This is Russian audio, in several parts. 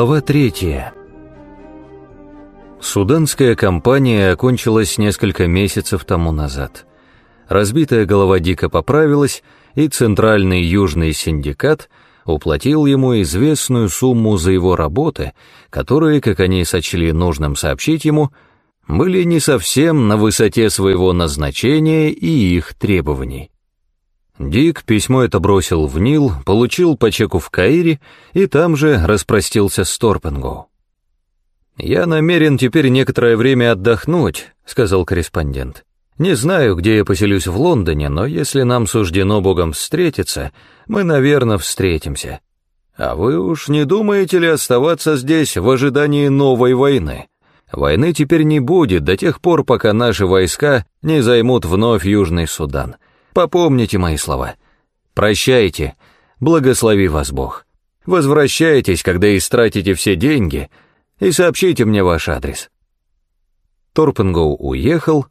Глава третья. Суданская кампания окончилась несколько месяцев тому назад. Разбитая голова Дика поправилась, и Центральный Южный синдикат уплатил ему известную сумму за его работы, которые, как они сочли нужным сообщить ему, были не совсем на высоте своего назначения и их требований. Дик письмо это бросил в Нил, получил по чеку в Каире и там же распростился с Торпенгоу. «Я намерен теперь некоторое время отдохнуть», — сказал корреспондент. «Не знаю, где я поселюсь в Лондоне, но если нам суждено Богом встретиться, мы, наверное, встретимся. А вы уж не думаете ли оставаться здесь в ожидании новой войны? Войны теперь не будет до тех пор, пока наши войска не займут вновь Южный Судан». Попомните мои слова. Прощайте, благослови вас Бог. Возвращайтесь, когда истратите все деньги, и сообщите мне ваш адрес. Торпенгоу уехал,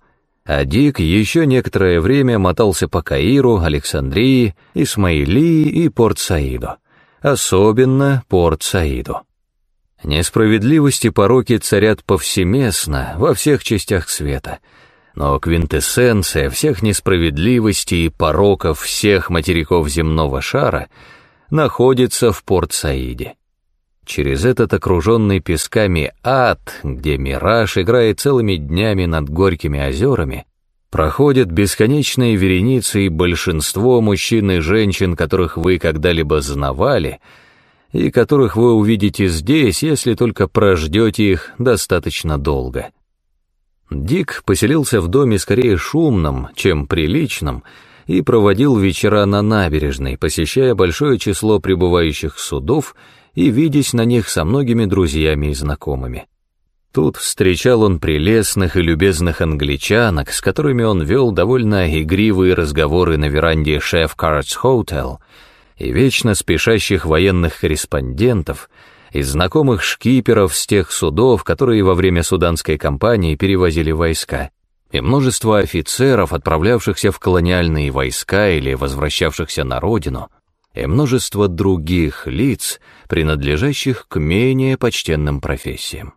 а Дик еще некоторое время мотался по Каиру, Александрии, Исмаилии и Порт-Саиду, особенно Порт-Саиду. Несправедливости пороки царят повсеместно во всех частях света — но квинтэссенция всех несправедливостей и пороков всех материков земного шара находится в Порт-Саиде. Через этот окруженный песками ад, где мираж играет целыми днями над горькими озерами, проходят бесконечные вереницы и большинство мужчин и женщин, которых вы когда-либо знавали, и которых вы увидите здесь, если только прождете их достаточно долго. Дик поселился в доме скорее шумном, чем приличном, и проводил вечера на набережной, посещая большое число прибывающих судов и видясь на них со многими друзьями и знакомыми. Тут встречал он прелестных и любезных англичанок, с которыми он вел довольно игривые разговоры на веранде Шеф Картс Hotel, и вечно спешащих военных корреспондентов — из знакомых шкиперов с тех судов, которые во время суданской кампании перевозили войска, и множество офицеров, отправлявшихся в колониальные войска или возвращавшихся на родину, и множество других лиц, принадлежащих к менее почтенным профессиям.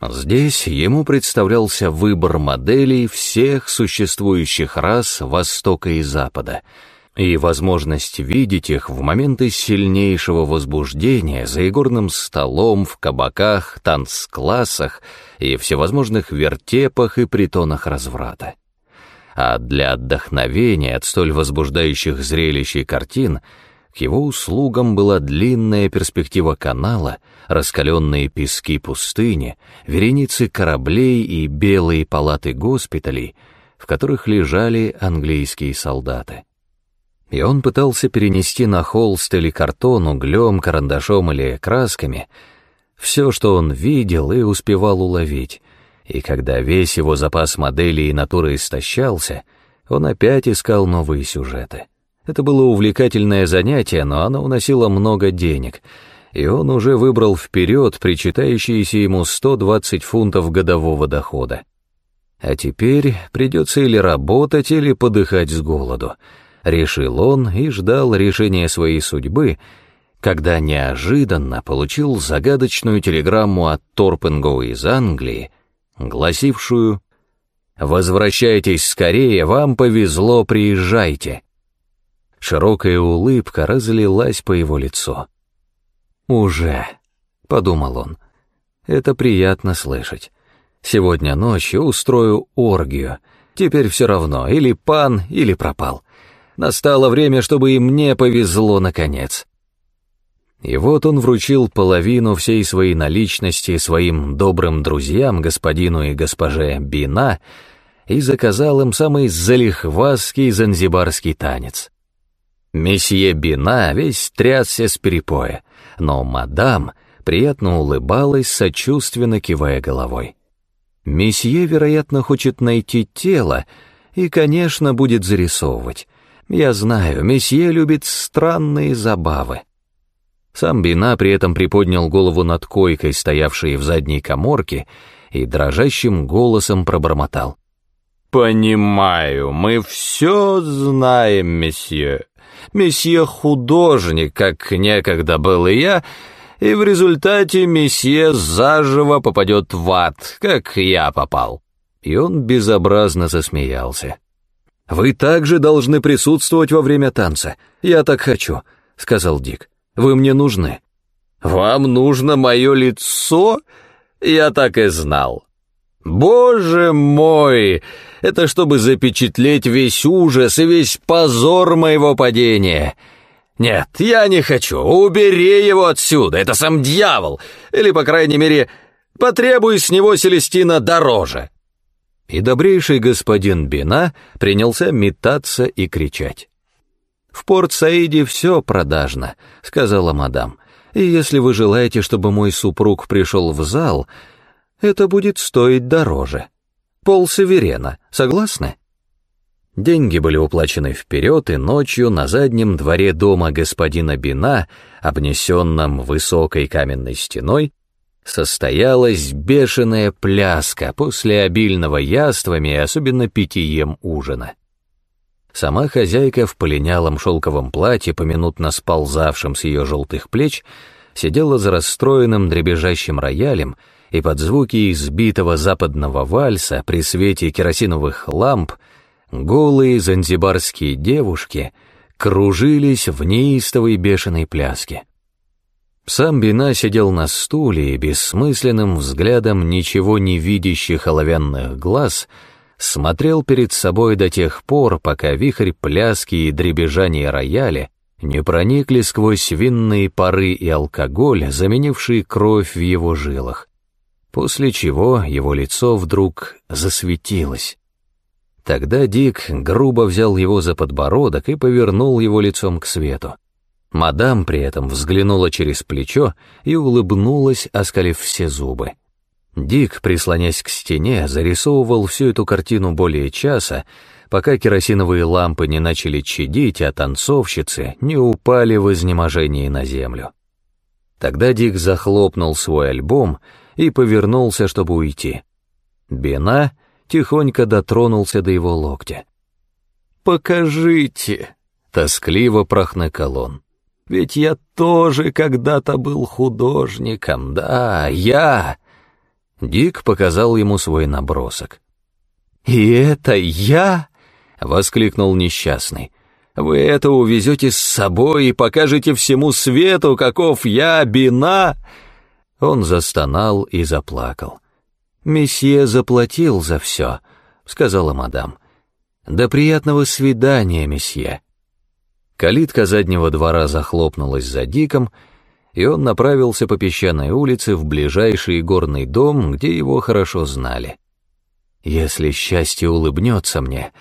Здесь ему представлялся выбор моделей всех существующих рас Востока и Запада — и возможность видеть их в моменты сильнейшего возбуждения за игорным столом, в кабаках, танцклассах и всевозможных вертепах и притонах разврата. А для отдохновения от столь возбуждающих зрелищ и картин к его услугам была длинная перспектива канала, раскаленные пески пустыни, вереницы кораблей и белые палаты госпиталей, в которых лежали английские солдаты и он пытался перенести на холст или картон углем, карандашом или красками все, что он видел и успевал уловить, и когда весь его запас моделей и натуры истощался, он опять искал новые сюжеты. Это было увлекательное занятие, но оно уносило много денег, и он уже выбрал вперед причитающиеся ему 120 фунтов годового дохода. А теперь придется или работать, или подыхать с голоду — решил он и ждал решения своей судьбы, когда неожиданно получил загадочную телеграмму от Торпенгоу из Англии, гласившую «Возвращайтесь скорее, вам повезло, приезжайте». Широкая улыбка разлилась по его лицу. «Уже», — подумал он, — «это приятно слышать. Сегодня ночью устрою оргию. Теперь все равно, или пан, или пропал. Настало время, чтобы и мне повезло наконец. И вот он вручил половину всей своей наличности своим добрым друзьям, господину и госпоже Бина, и заказал им самый залихвастский занзибарский танец. Месье Бина весь трясся с перепоя, но мадам приятно улыбалась, сочувственно кивая головой. Месье, вероятно, хочет найти тело и, конечно, будет зарисовывать. Я знаю, месье любит странные забавы. Сам Бина при этом приподнял голову над койкой, стоявшей в задней коморке, и дрожащим голосом пробормотал. «Понимаю, мы все знаем, месье. Месье художник, как некогда был и я, и в результате месье заживо попадет в ад, как я попал». И он безобразно засмеялся. «Вы также должны присутствовать во время танца. Я так хочу», — сказал Дик. «Вы мне нужны». «Вам нужно мое лицо? Я так и знал». «Боже мой! Это чтобы запечатлеть весь ужас и весь позор моего падения!» «Нет, я не хочу. Убери его отсюда. Это сам дьявол. Или, по крайней мере, потребуй с него Селестина дороже». И добрейший господин Бина принялся метаться и кричать. «В Порт-Саиде все продажно», — сказала мадам. «И если вы желаете, чтобы мой супруг пришел в зал, это будет стоить дороже. Пол северена, согласны?» Деньги были уплачены вперед, и ночью на заднем дворе дома господина Бина, обнесенном высокой каменной стеной, состоялась бешеная пляска после обильного яствами и особенно питьем ужина. Сама хозяйка в полинялом шелковом платье, поминутно сползавшем с ее желтых плеч, сидела за расстроенным дребезжащим роялем, и под звуки избитого западного вальса при свете керосиновых ламп — голые занзибарские девушки кружились в неистовой бешеной пляске. Сам Бина сидел на стуле и бессмысленным взглядом ничего не видящих оловянных глаз смотрел перед собой до тех пор, пока вихрь пляски и дребезжание рояля не проникли сквозь винные пары и алкоголь, заменившие кровь в его жилах, после чего его лицо вдруг засветилось. Тогда Дик грубо взял его за подбородок и повернул его лицом к свету. Мадам при этом взглянула через плечо и улыбнулась, оскалив все зубы. Дик, прислонясь к стене, зарисовывал всю эту картину более часа, пока керосиновые лампы не начали чадить, а танцовщицы не упали в изнеможении на землю. Тогда Дик захлопнул свой альбом и повернулся, чтобы уйти. Бена — тихонько дотронулся до его локтя. «Покажите!» — тоскливо прохныкал он. «Ведь я тоже когда-то был художником, да, я!» Дик показал ему свой набросок. «И это я?» — воскликнул несчастный. «Вы это увезете с собой и покажете всему свету, каков я, Бина!» Он застонал и заплакал. «Месье заплатил за все», — сказала мадам. «До приятного свидания, месье». Калитка заднего двора захлопнулась за Диком, и он направился по песчаной улице в ближайший горный дом, где его хорошо знали. «Если счастье улыбнется мне,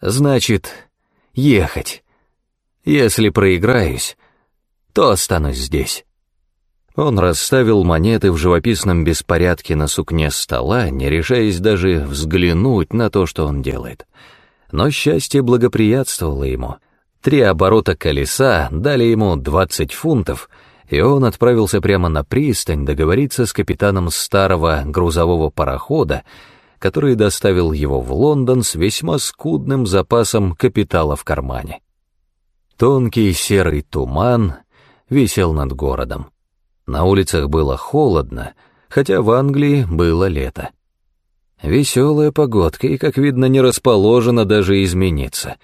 значит, ехать. Если проиграюсь, то останусь здесь». Он расставил монеты в живописном беспорядке на сукне стола, не решаясь даже взглянуть на то, что он делает. Но счастье благоприятствовало ему. Три оборота колеса дали ему 20 фунтов, и он отправился прямо на пристань договориться с капитаном старого грузового парохода, который доставил его в Лондон с весьма скудным запасом капитала в кармане. Тонкий серый туман висел над городом. На улицах было холодно, хотя в Англии было лето. Веселая погодка и, как видно, не расположена даже измениться,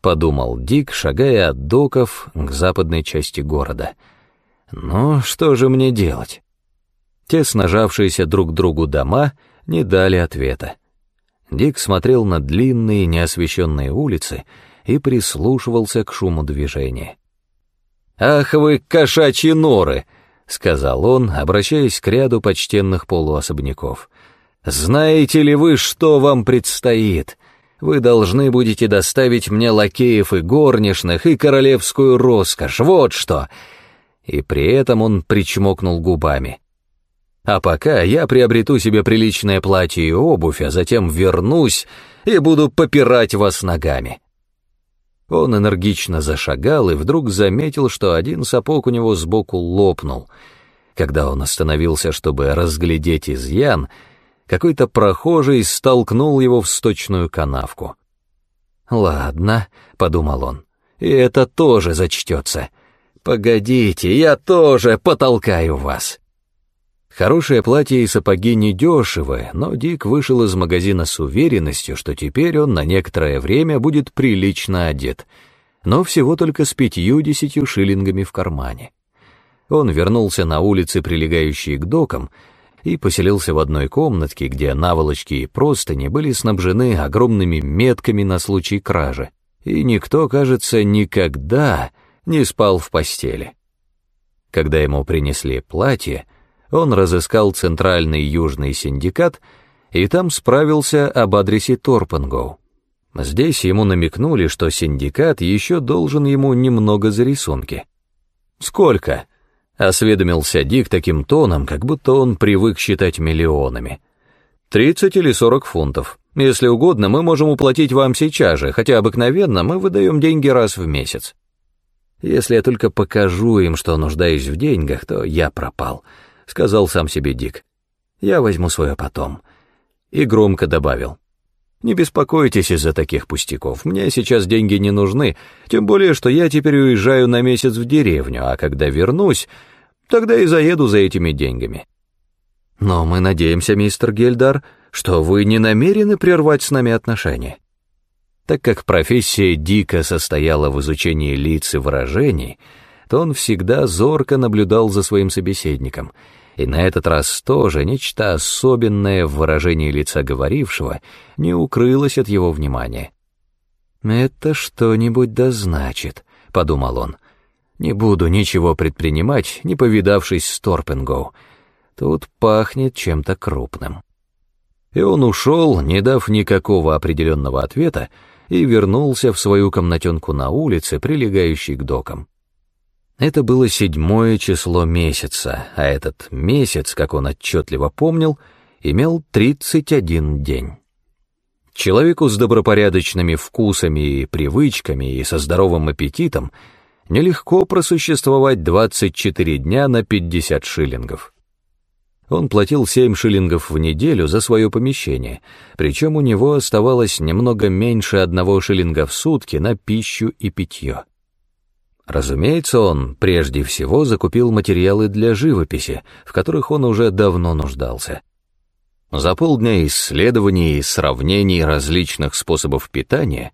подумал Дик, шагая от доков к западной части города. Ну, что же мне делать? Те снажавшиеся друг к другу дома не дали ответа. Дик смотрел на длинные неосвещенные улицы и прислушивался к шуму движения. «Ах вы, кошачьи норы!» — сказал он, обращаясь к ряду почтенных полуособняков. «Знаете ли вы, что вам предстоит? Вы должны будете доставить мне лакеев и горничных и королевскую роскошь, вот что!» И при этом он причмокнул губами. «А пока я приобрету себе приличное платье и обувь, а затем вернусь и буду попирать вас ногами». Он энергично зашагал и вдруг заметил, что один сапог у него сбоку лопнул. Когда он остановился, чтобы разглядеть изъян, какой-то прохожий столкнул его в сточную канавку. «Ладно», — подумал он, — «и это тоже зачтется. Погодите, я тоже потолкаю вас. Хорошее платье и сапоги недешевы, но Дик вышел из магазина с уверенностью, что теперь он на некоторое время будет прилично одет, но всего только с пятью-десятью шиллингами в кармане. Он вернулся на улицы, прилегающие к докам, и поселился в одной комнатке, где наволочки и простыни были снабжены огромными метками на случай кражи, и никто, кажется, никогда не спал в постели. Когда ему принесли платье, он разыскал Центральный Южный синдикат и там справился об адресе Торпенгоу. Здесь ему намекнули, что синдикат еще должен ему немного за рисунки. «Сколько?» — осведомился Дик таким тоном, как будто он привык считать миллионами. «Тридцать или сорок фунтов. Если угодно, мы можем уплатить вам сейчас же, хотя обыкновенно мы выдаем деньги раз в месяц. Если я только покажу им, что нуждаюсь в деньгах, то я пропал», — сказал сам себе Дик. «Я возьму свое потом». И громко добавил. «Не беспокойтесь из-за таких пустяков, мне сейчас деньги не нужны, тем более, что я теперь уезжаю на месяц в деревню, а когда вернусь, тогда и заеду за этими деньгами». «Но мы надеемся, мистер Гельдар, что вы не намерены прервать с нами отношения». Так как профессия Дика состояла в изучении лиц и выражений, то он всегда зорко наблюдал за своим собеседником — и на этот раз тоже нечто особенное в выражении лица говорившего не укрылось от его внимания. «Это что-нибудь да значит», — подумал он. «Не буду ничего предпринимать, не повидавшись с Торпенгоу. Тут пахнет чем-то крупным». И он ушел, не дав никакого определенного ответа, и вернулся в свою комнатенку на улице, прилегающей к докам. Это было седьмое число месяца, а этот месяц, как он отчетливо помнил, имел 31 день. Человеку с добропорядочными вкусами и привычками и со здоровым аппетитом нелегко просуществовать 24 дня на 50 шиллингов. Он платил 7 шиллингов в неделю за свое помещение, причем у него оставалось немного меньше одного шиллинга в сутки на пищу и питье. Разумеется, он прежде всего закупил материалы для живописи, в которых он уже давно нуждался. За полдня исследований и сравнений различных способов питания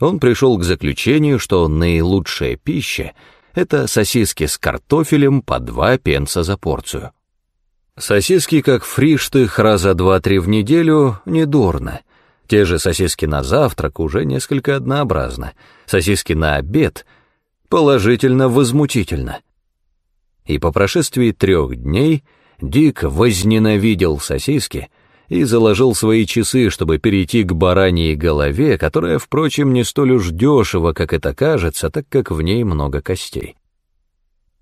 он пришел к заключению, что наилучшая пища — это сосиски с картофелем по два пенса за порцию. Сосиски, как фриштых, раза два-три в неделю, недурно. Те же сосиски на завтрак уже несколько однообразно. Сосиски на обед — положительно возмутительно. И по прошествии трех дней Дик возненавидел сосиски и заложил свои часы, чтобы перейти к бараньей голове, которая, впрочем, не столь уж дешево, как это кажется, так как в ней много костей.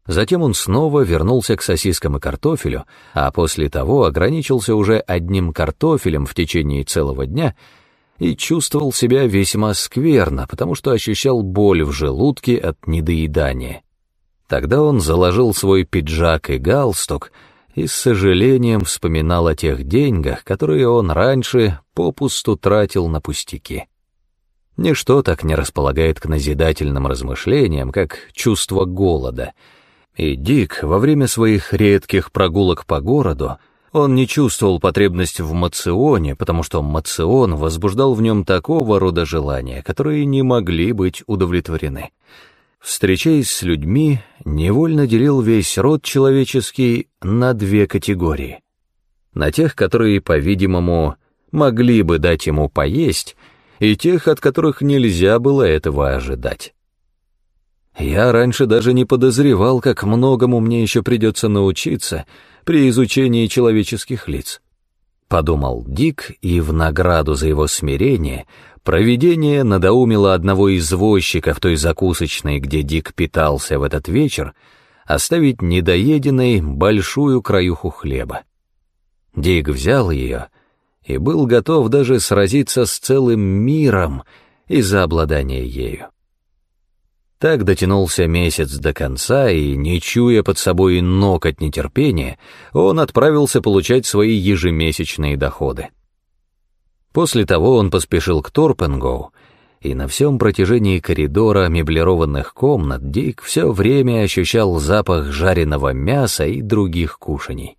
Затем он снова вернулся к сосискам и картофелю, а после того ограничился уже одним картофелем в течение целого дня — и чувствовал себя весьма скверно, потому что ощущал боль в желудке от недоедания. Тогда он заложил свой пиджак и галстук и с сожалением вспоминал о тех деньгах, которые он раньше попусту тратил на пустяки. Ничто так не располагает к назидательным размышлениям, как чувство голода. И Дик во время своих редких прогулок по городу он не чувствовал потребность в мационе, потому что мацион возбуждал в нем такого рода желания, которые не могли быть удовлетворены. Встречаясь с людьми, невольно делил весь род человеческий на две категории. На тех, которые, по-видимому, могли бы дать ему поесть, и тех, от которых нельзя было этого ожидать. Я раньше даже не подозревал, как многому мне еще придется научиться — при изучении человеческих лиц. Подумал Дик, и в награду за его смирение провидение надоумило одного извозчика в той закусочной, где Дик питался в этот вечер, оставить недоеденной большую краюху хлеба. Дик взял ее и был готов даже сразиться с целым миром из-за обладания ею. Так дотянулся месяц до конца, и, не чуя под собой ног от нетерпения, он отправился получать свои ежемесячные доходы. После того он поспешил к Торпенгоу и на всем протяжении коридора меблированных комнат Дик все время ощущал запах жареного мяса и других кушаний.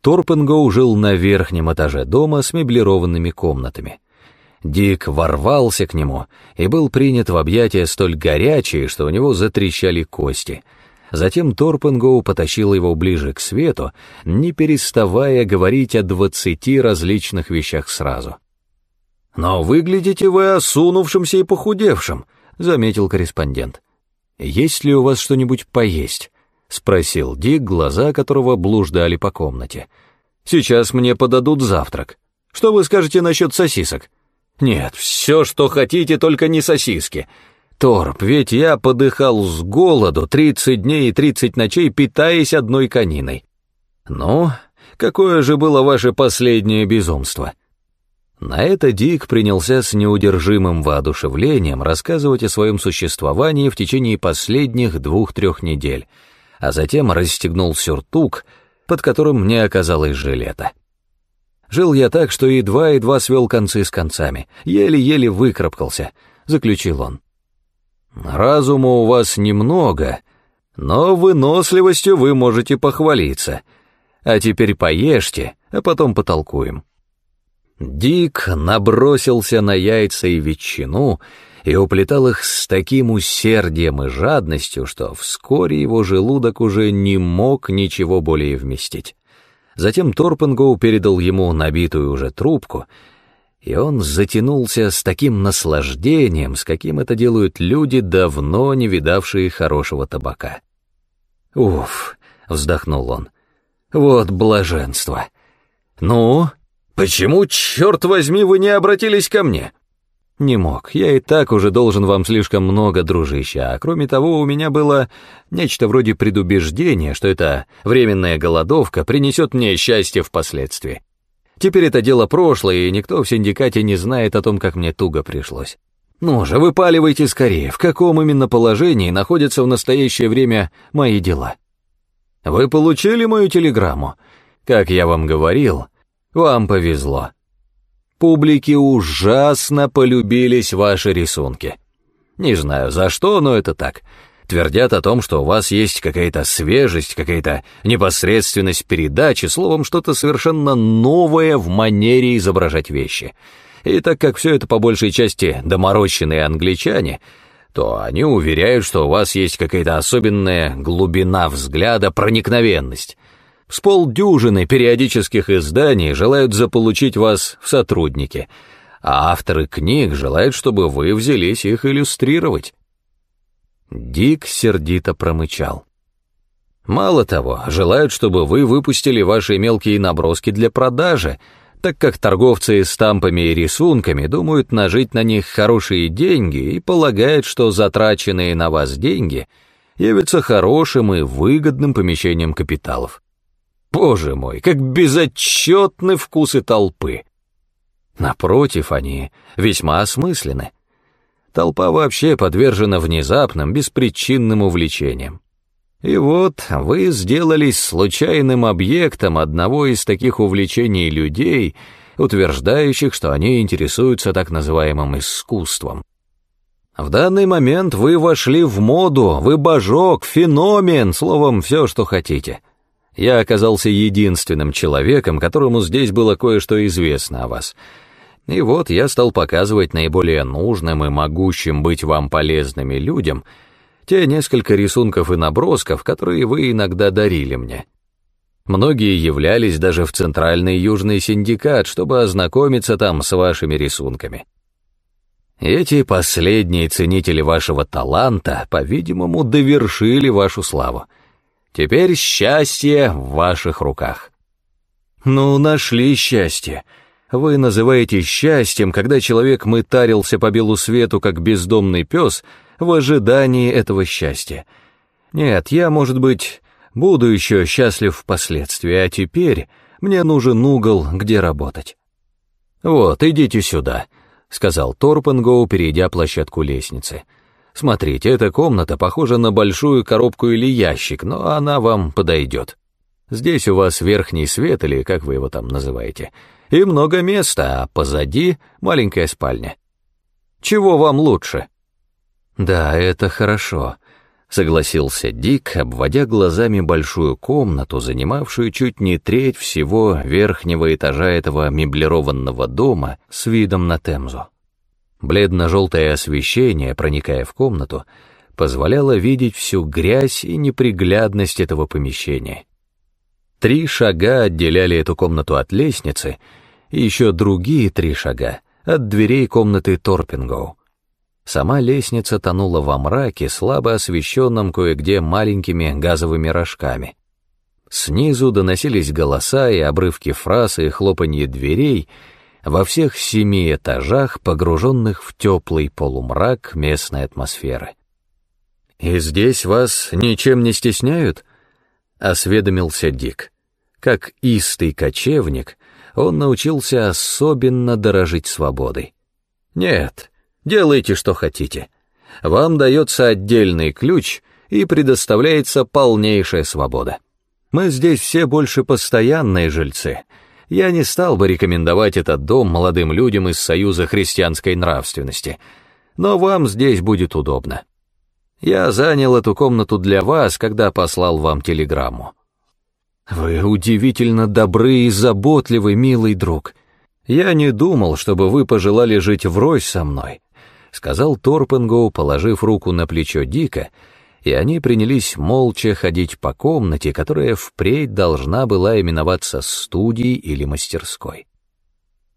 Торпенгоу жил на верхнем этаже дома с меблированными комнатами. Дик ворвался к нему и был принят в объятия столь горячие, что у него затрещали кости. Затем Торпенгоу потащил его ближе к свету, не переставая говорить о двадцати различных вещах сразу. «Но выглядите вы осунувшимся и похудевшим», — заметил корреспондент. «Есть ли у вас что-нибудь поесть?» — спросил Дик, глаза которого блуждали по комнате. «Сейчас мне подадут завтрак. Что вы скажете насчет сосисок?» «Нет, все, что хотите, только не сосиски. Торп, ведь я подыхал с голоду тридцать дней и тридцать ночей, питаясь одной кониной. Ну, какое же было ваше последнее безумство?» На это Дик принялся с неудержимым воодушевлением рассказывать о своем существовании в течение последних двух-трех недель, а затем расстегнул сюртук, под которым не оказалось жилета. Жил я так, что едва-едва свел концы с концами, еле-еле выкарабкался, заключил он. Разума у вас немного, но выносливостью вы можете похвалиться. А теперь поешьте, а потом потолкуем. Дик набросился на яйца и ветчину и уплетал их с таким усердием и жадностью, что вскоре его желудок уже не мог ничего более вместить. Затем Торпенгоу передал ему набитую уже трубку, и он затянулся с таким наслаждением, с каким это делают люди, давно не видавшие хорошего табака. «Уф!» — вздохнул он. «Вот блаженство! Ну, «Почему, черт возьми, вы не обратились ко мне?» «Не мог. Я и так уже должен вам слишком много, дружище, а кроме того у меня было нечто вроде предубеждения, что эта временная голодовка принесет мне счастье впоследствии. Теперь это дело прошлое, и никто в синдикате не знает о том, как мне туго пришлось. Ну же, выпаливайте скорее, в каком именно положении находятся в настоящее время мои дела?» «Вы получили мою телеграмму? Как я вам говорил...» Вам повезло. Публике ужасно полюбились ваши рисунки. Не знаю за что, но это так. Твердят о том, что у вас есть какая-то свежесть, какая-то непосредственность передачи, словом, что-то совершенно новое в манере изображать вещи. И так как все это по большей части доморощенные англичане, то они уверяют, что у вас есть какая-то особенная глубина взгляда, проникновенность. С полдюжины периодических изданий желают заполучить вас в сотрудники, а авторы книг желают, чтобы вы взялись их иллюстрировать. Дик сердито промычал. Мало того, желают, чтобы вы выпустили ваши мелкие наброски для продажи, так как торговцы стампами и рисунками думают нажить на них хорошие деньги и полагают, что затраченные на вас деньги явятся хорошим и выгодным помещением капиталов. Боже мой, как безотчетны вкусы толпы! Напротив, они весьма осмысленны. Толпа вообще подвержена внезапным, беспричинным увлечениям. И вот вы сделались случайным объектом одного из таких увлечений людей, утверждающих, что они интересуются так называемым искусством. В данный момент вы вошли в моду, вы божок, феномен, словом, все, что хотите. Я оказался единственным человеком, которому здесь было кое-что известно о вас. И вот я стал показывать наиболее нужным и могущим быть вам полезными людям те несколько рисунков и набросков, которые вы иногда дарили мне. Многие являлись даже в Центральный Южный Синдикат, чтобы ознакомиться там с вашими рисунками. Эти последние ценители вашего таланта, по-видимому, довершили вашу славу. Теперь счастье в ваших руках. Ну, нашли счастье. Вы называете счастьем, когда человек мытарился по белу свету, как бездомный пес, в ожидании этого счастья. Нет, я, может быть, буду еще счастлив впоследствии, а теперь мне нужен угол, где работать. «Вот, идите сюда», — сказал Торпенгоу, перейдя площадку лестницы. Смотрите, эта комната похожа на большую коробку или ящик, но она вам подойдет. Здесь у вас верхний свет, или как вы его там называете, и много места, а позади маленькая спальня. Чего вам лучше?» «Да, это хорошо», — согласился Дик, обводя глазами большую комнату, занимавшую чуть не треть всего верхнего этажа этого меблированного дома с видом на Темзу. Бледно-желтое освещение, проникая в комнату, позволяло видеть всю грязь и неприглядность этого помещения. Три шага отделяли эту комнату от лестницы, и еще другие три шага от дверей комнаты Торпингоу. Сама лестница тонула во мраке, слабо освещенном кое-где маленькими газовыми рожками. Снизу доносились голоса и обрывки фраз и хлопанье дверей во всех семи этажах, погруженных в теплый полумрак местной атмосферы. «И здесь вас ничем не стесняют?» — осведомился Дик. Как истый кочевник, он научился особенно дорожить свободой. «Нет, делайте, что хотите. Вам дается отдельный ключ и предоставляется полнейшая свобода. Мы здесь все больше постоянные жильцы. Я не стал бы рекомендовать этот дом молодым людям из Союза христианской нравственности, но вам здесь будет удобно. Я занял эту комнату для вас, когда послал вам телеграмму. Вы удивительно добрый и заботливый, милый друг. Я не думал, чтобы вы пожелали жить врозь со мной, сказал Торпенгоу, положив руку на плечо Дика, и они принялись молча ходить по комнате, которая впредь должна была именоваться студией или мастерской.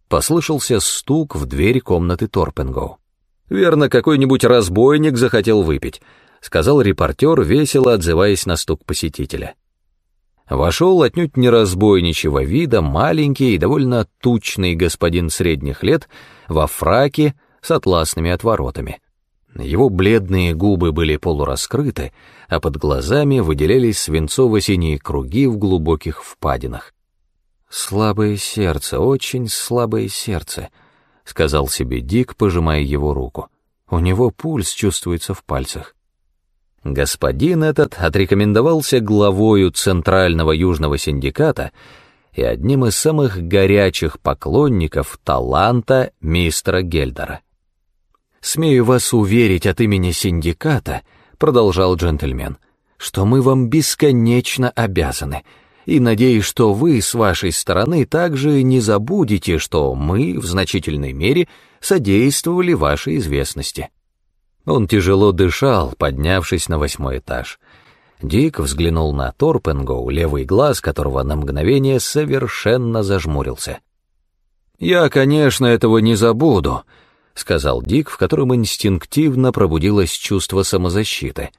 Послышался стук в дверь комнаты Торпенгоу. «Верно, какой-нибудь разбойник захотел выпить», — сказал репортер, весело отзываясь на стук посетителя. Вошел отнюдь не разбойничего вида маленький и довольно тучный господин средних лет во фраке с атласными отворотами. Его бледные губы были полураскрыты, а под глазами выделялись свинцово-синие круги в глубоких впадинах. «Слабое сердце, очень слабое сердце», — сказал себе Дик, пожимая его руку. «У него пульс чувствуется в пальцах». Господин этот отрекомендовался главою Центрального Южного Синдиката и одним из самых горячих поклонников таланта мистера Гельдера. «Смею вас уверить от имени синдиката», — продолжал джентльмен, «что мы вам бесконечно обязаны, и надеюсь, что вы с вашей стороны также не забудете, что мы в значительной мере содействовали вашей известности». Он тяжело дышал, поднявшись на восьмой этаж. Дик взглянул на Торпенгоу, левый глаз которого на мгновение совершенно зажмурился. «Я, конечно, этого не забуду», — сказал Дик, в котором инстинктивно пробудилось чувство самозащиты.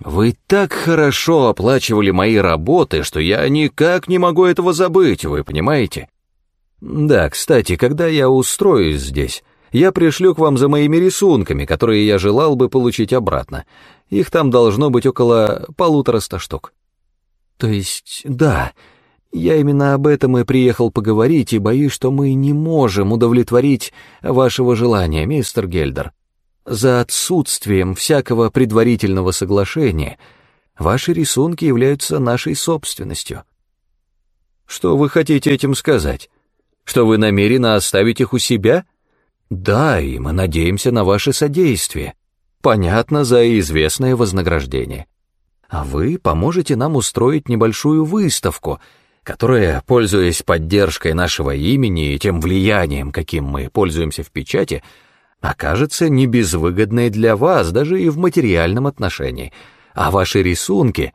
«Вы так хорошо оплачивали мои работы, что я никак не могу этого забыть, вы понимаете?» «Да, кстати, когда я устроюсь здесь, я пришлю к вам за моими рисунками, которые я желал бы получить обратно. Их там должно быть около полутораста штук». «То есть, да, я именно об этом и приехал поговорить, и боюсь, что мы не можем удовлетворить вашего желания, мистер Гельдер. За отсутствием всякого предварительного соглашения ваши рисунки являются нашей собственностью. Что вы хотите этим сказать? Что вы намерены оставить их у себя? Да, и мы надеемся на ваше содействие. Понятно, за известное вознаграждение. А вы поможете нам устроить небольшую выставку — которая, пользуясь поддержкой нашего имени и тем влиянием, каким мы пользуемся в печати, окажется не безвыгодной для вас даже и в материальном отношении, а ваши рисунки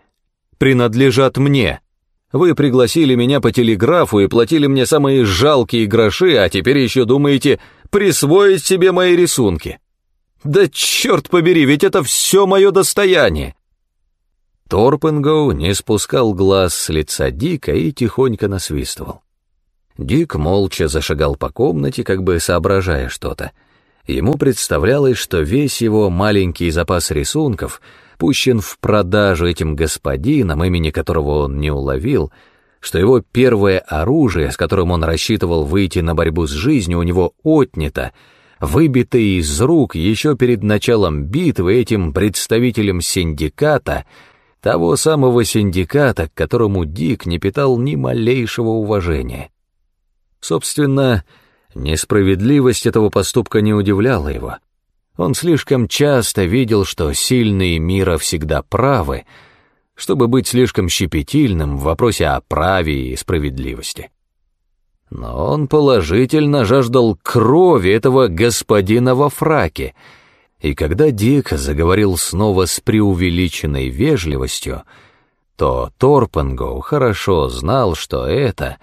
принадлежат мне. Вы пригласили меня по телеграфу и платили мне самые жалкие гроши, а теперь еще думаете присвоить себе мои рисунки. Да черт побери, ведь это все мое достояние. Торпенгоу не спускал глаз с лица Дика и тихонько насвистывал. Дик молча зашагал по комнате, как бы соображая что-то. Ему представлялось, что весь его маленький запас рисунков пущен в продажу этим господином, имени которого он не уловил, что его первое оружие, с которым он рассчитывал выйти на борьбу с жизнью, у него отнято, выбито из рук еще перед началом битвы этим представителем синдиката — того самого синдиката, к которому Дик не питал ни малейшего уважения. Собственно, Несправедливость этого поступка не удивляла его. Он слишком часто видел, что сильные мира всегда правы, чтобы быть слишком щепетильным в вопросе о праве и справедливости. Но он положительно жаждал крови этого господина во фраке, и когда Дик заговорил снова с преувеличенной вежливостью, то Торпенгоу хорошо знал, что это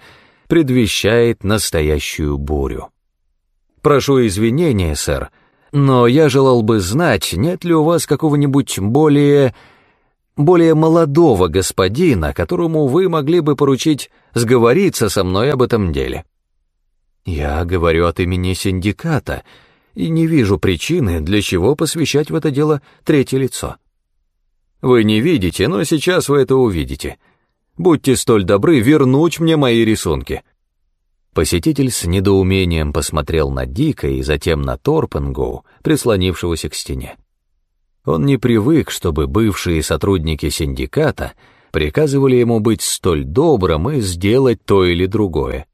предвещает настоящую бурю. «Прошу извинения, сэр, но я желал бы знать, нет ли у вас какого-нибудь более... более молодого господина, которому вы могли бы поручить сговориться со мной об этом деле?» «Я говорю от имени синдиката и не вижу причины, для чего посвящать в это дело третье лицо». «Вы не видите, но сейчас вы это увидите. Будьте столь добры вернуть мне мои рисунки». Посетитель с недоумением посмотрел на Дика и затем на Торпенгоу, прислонившегося к стене. Он не привык, чтобы бывшие сотрудники синдиката приказывали ему быть столь добрым и сделать то или другое.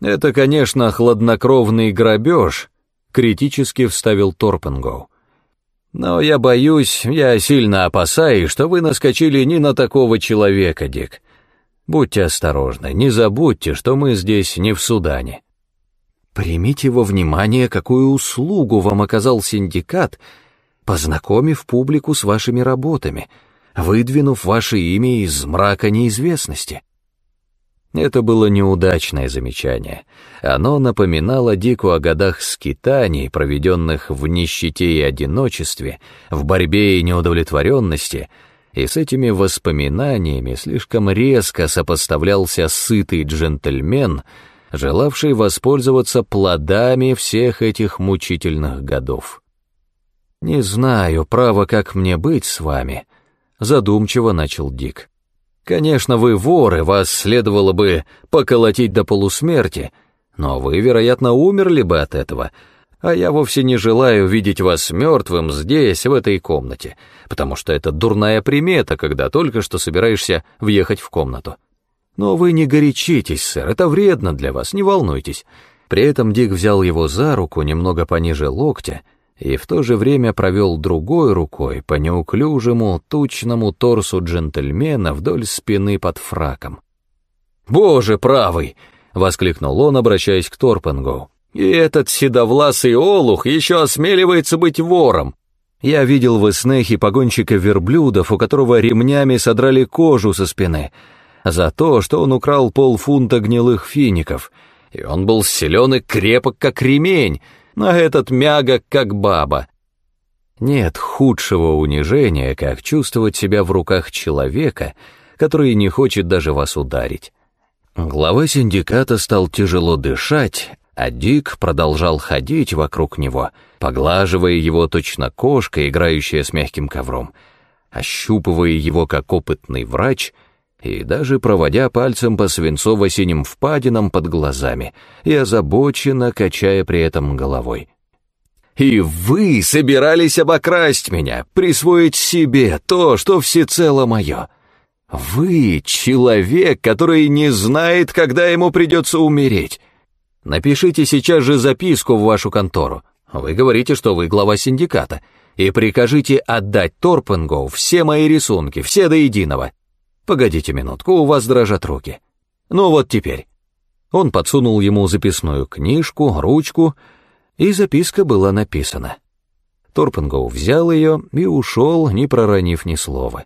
«Это, конечно, хладнокровный грабеж», — критически вставил Торпенгоу. «Но я боюсь, я сильно опасаюсь, что вы наскочили не на такого человека, Дик. Будьте осторожны, не забудьте, что мы здесь не в Судане. Примите во внимание, какую услугу вам оказал синдикат, познакомив публику с вашими работами, выдвинув ваше имя из мрака неизвестности. Это было неудачное замечание. Оно напоминало Дику о годах скитаний, проведенных в нищете и одиночестве, в борьбе и неудовлетворенности — и с этими воспоминаниями слишком резко сопоставлялся сытый джентльмен, желавший воспользоваться плодами всех этих мучительных годов. «Не знаю, право, как мне быть с вами», — задумчиво начал Дик. «Конечно, вы воры, вас следовало бы поколотить до полусмерти, но вы, вероятно, умерли бы от этого, а я вовсе не желаю видеть вас мертвым здесь, в этой комнате, потому что это дурная примета, когда только что собираешься въехать в комнату. Но вы не горячитесь, сэр, это вредно для вас, не волнуйтесь. При этом Дик взял его за руку немного пониже локтя и в то же время провел другой рукой по неуклюжему, тучному торсу джентльмена вдоль спины под фраком. «Боже правый!» — воскликнул он, обращаясь к Торпенгоу. И этот седовласый олух еще осмеливается быть вором. Я видел в Эснехе погонщика верблюдов, у которого ремнями содрали кожу со спины, за то, что он украл полфунта гнилых фиников, и он был силен и крепок, как ремень, а этот мягок, как баба. Нет худшего унижения, как чувствовать себя в руках человека, который не хочет даже вас ударить. Глава синдиката стал тяжело дышать, а Дик продолжал ходить вокруг него, поглаживая его точно кошка, играющая с мягким ковром, ощупывая его как опытный врач и даже проводя пальцем по свинцово-синим впадинам под глазами и озабоченно качая при этом головой. «И вы собирались обокрасть меня, присвоить себе то, что всецело мое!» Вы — человек, который не знает, когда ему придется умереть. Напишите сейчас же записку в вашу контору. Вы говорите, что вы глава синдиката, и прикажите отдать Торпенгоу все мои рисунки, все до единого. Погодите минутку, у вас дрожат руки. Ну вот теперь. Он подсунул ему записную книжку, ручку, и записка была написана. Торпенгоу взял ее и ушел, не проронив ни слова.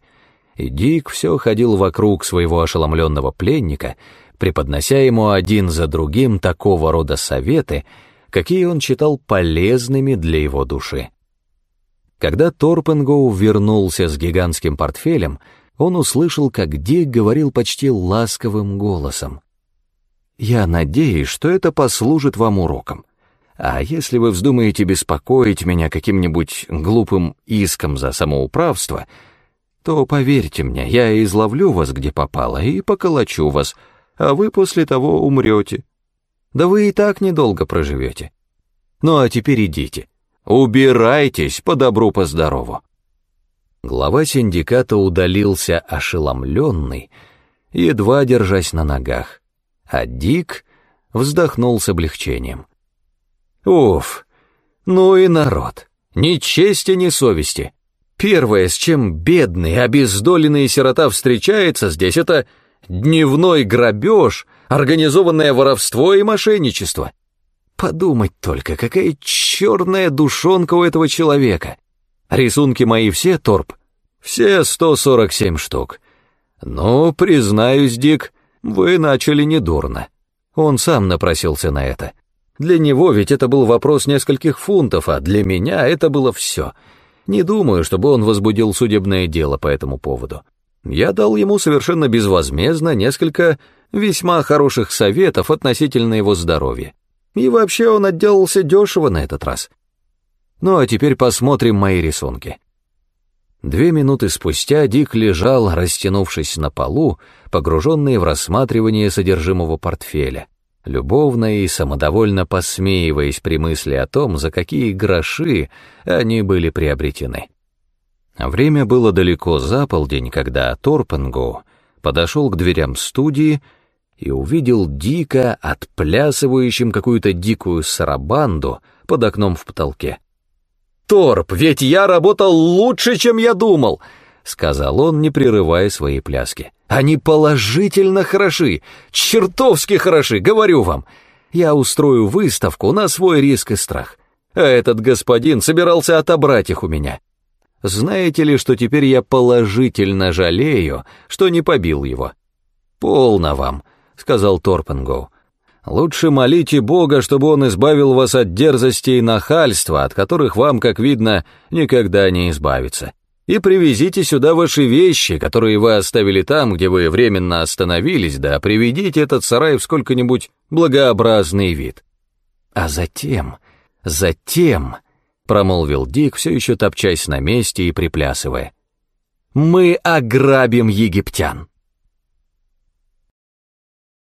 И Дик все ходил вокруг своего ошеломленного пленника, преподнося ему один за другим такого рода советы, какие он считал полезными для его души. Когда Торпенгоу вернулся с гигантским портфелем, он услышал, как Дик говорил почти ласковым голосом. «Я надеюсь, что это послужит вам уроком. А если вы вздумаете беспокоить меня каким-нибудь глупым иском за самоуправство, то поверьте мне, я изловлю вас где попало и поколочу вас, а вы после того умрете. Да вы и так недолго проживете. Ну а теперь идите. Убирайтесь по добру, по здорову. Глава синдиката удалился ошеломленный, едва держась на ногах, а Дик вздохнул с облегчением. Уф, ну и народ, ни чести, ни совести. Первое, с чем бедный, обездоленный сирота встречается здесь, это дневной грабеж, организованное воровство и мошенничество. Подумать только, какая черная душонка у этого человека. Рисунки мои все, Торп? Все 147 штук. Ну, признаюсь, Дик, вы начали недурно. Он сам напросился на это. Для него ведь это был вопрос нескольких фунтов, а для меня это было все — не думаю, чтобы он возбудил судебное дело по этому поводу. Я дал ему совершенно безвозмездно несколько весьма хороших советов относительно его здоровья. И вообще он отделался дешево на этот раз. Ну а теперь посмотрим мои рисунки. Две минуты спустя Дик лежал, растянувшись на полу, погруженный в рассматривание содержимого портфеля любовно и самодовольно посмеиваясь при мысли о том, за какие гроши они были приобретены. Время было далеко за полдень, когда Торпенгу подошел к дверям студии и увидел дико отплясывающим какую-то дикую сарабанду под окном в потолке. «Торп, ведь я работал лучше, чем я думал!» — сказал он, не прерывая свои пляски. «Они положительно хороши, чертовски хороши, говорю вам. Я устрою выставку на свой риск и страх. А этот господин собирался отобрать их у меня. Знаете ли, что теперь я положительно жалею, что не побил его?» «Полно вам», — сказал Торпенгоу. «Лучше молите Бога, чтобы он избавил вас от дерзости и нахальства, от которых вам, как видно, никогда не избавиться и привезите сюда ваши вещи, которые вы оставили там, где вы временно остановились, да приведите этот сарай в сколько-нибудь благообразный вид. А затем, затем, промолвил Дик, все еще топчась на месте и приплясывая, мы ограбим египтян.